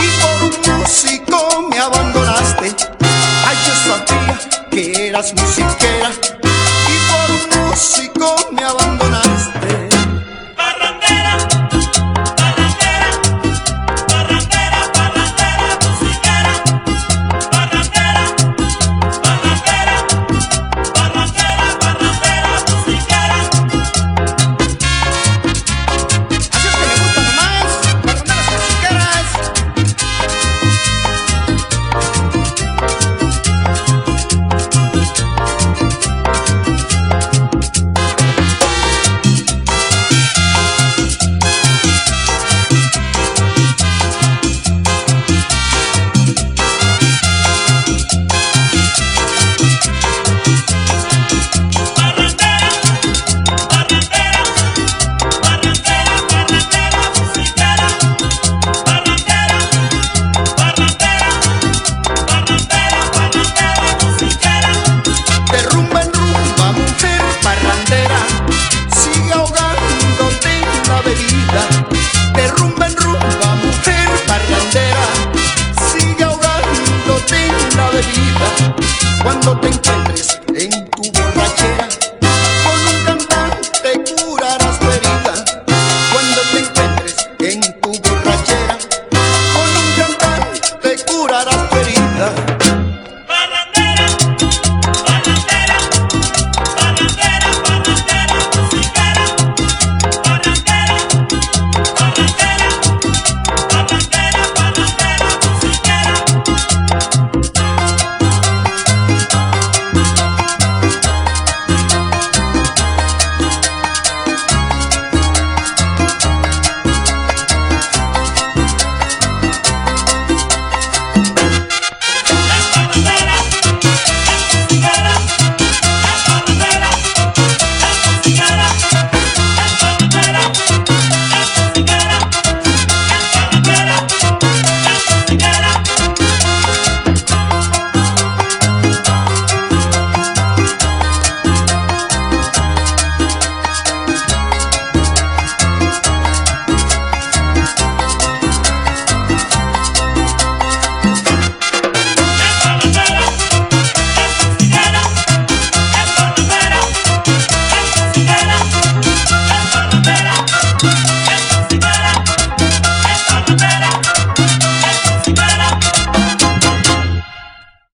y por un músico me abandonaste. Ay, yo sabía que eras musiquera y por un músico me abandonaste. cuando te